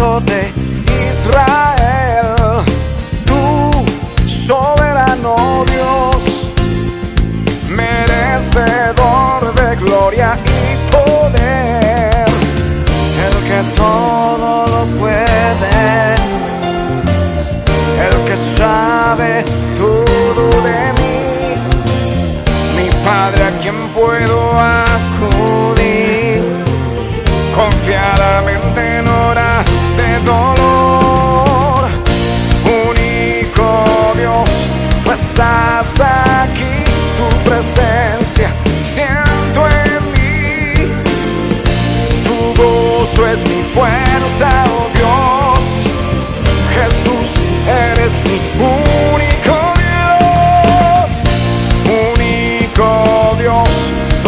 Santo de Israel, tú soberano Dios, merecedor de gloria y poder, el que todo lo puede, el que sabe todo de mí, mi Padre a quien puedo acudir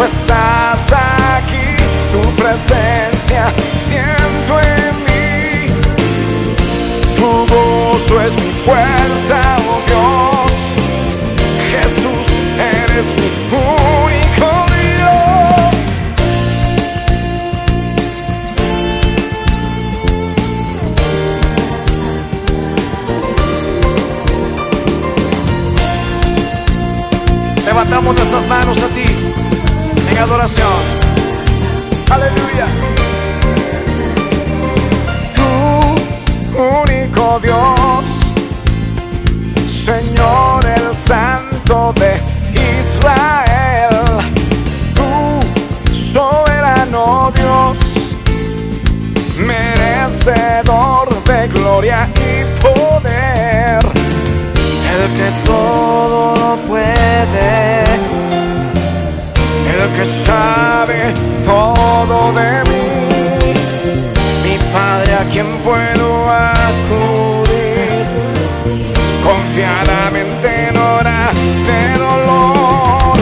estás aquí, tu presencia siento en mí. Tu gozo es mi fuerza, oh Dios. Jesús, eres mi único Dios. Levantamos nuestras manos a ti adoración. Aleluya. Tu único Dios, Señor el Santo de Israel. Tu soberano Dios, merecedor de gloria y poder el que todo lo puede, que sabe todo de mí, mi Padre a quien puedo acudir confiadamente en hora de dolor.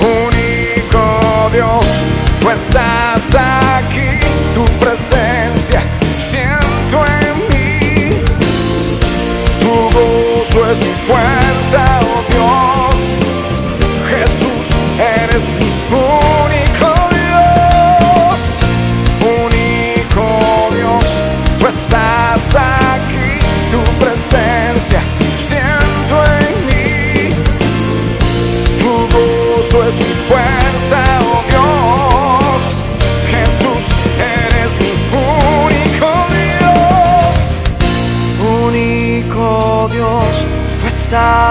Único Dios, tú estás aquí, tu presencia siento en mí. Tu gozo es mi fuerza,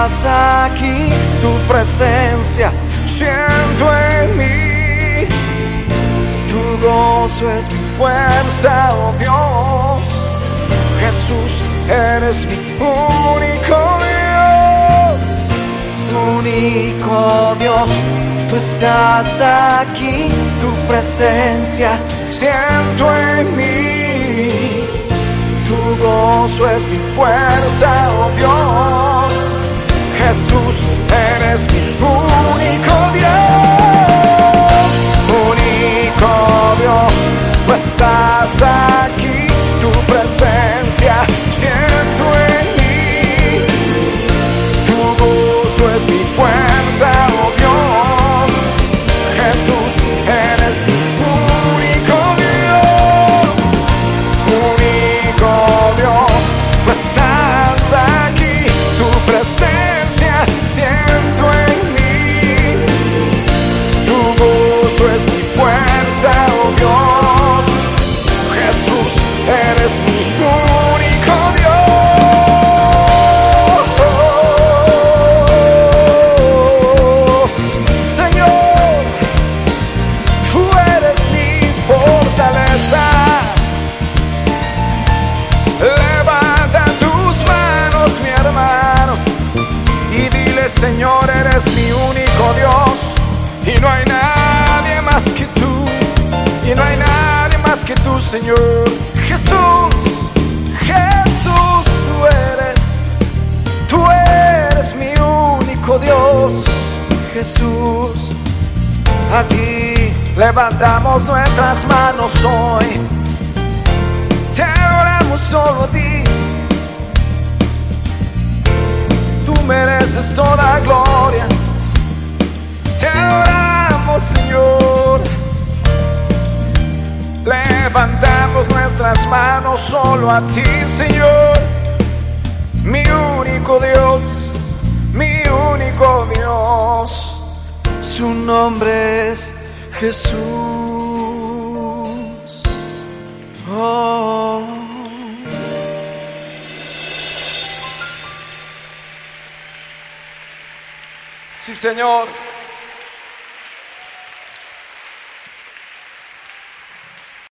estás aquí, tu presencia siento en mí. Tu gozo es mi fuerza, oh Dios. Jesús, eres mi único Dios. Único Dios, tú estás aquí, tu presencia siento en mí. Tu gozo es mi fuerza, oh Dios. Jesús, eres mi único Dios. Señor, eres mi único Dios, y no hay nadie más que tú, y no hay nadie más que tú, Señor. Jesús, Jesús, tú eres, tú eres mi único Dios, Jesús. A ti levantamos nuestras manos hoy. Te adoramos solo a ti. Mereces toda gloria. Te adoramos, Señor. Levantamos nuestras manos solo a ti, Señor, mi único Dios, mi único Dios. Su nombre es Jesús. Oh. Sí, Señor.